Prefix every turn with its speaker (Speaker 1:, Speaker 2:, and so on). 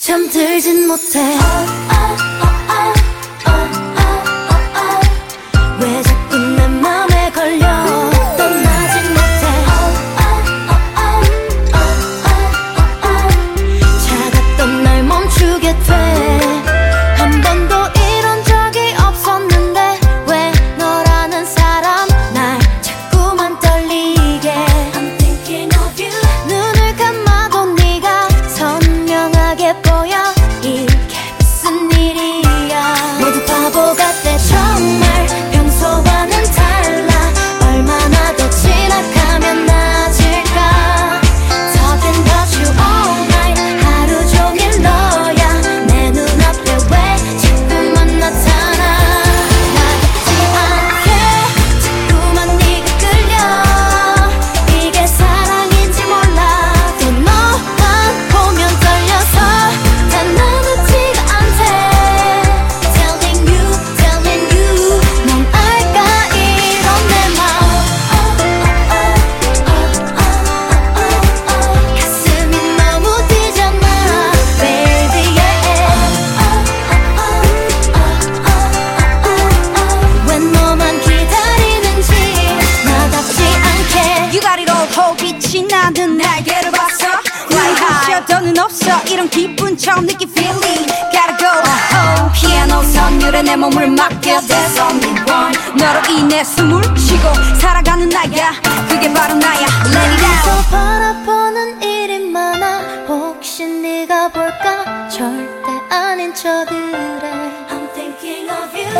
Speaker 1: 잠들진 못해.
Speaker 2: 기분 처음 느낀 feeling. Gotta go. Home 피아노 선율에 내 몸을 맡겨. There's only one. 너로 인해 숨을 쉬고 살아가는 나야. 그게 바로 나야. Let it out.
Speaker 1: 바라보는 일인 만화 혹시 네가 볼까? 절대 아닌 저들의 I'm thinking of you.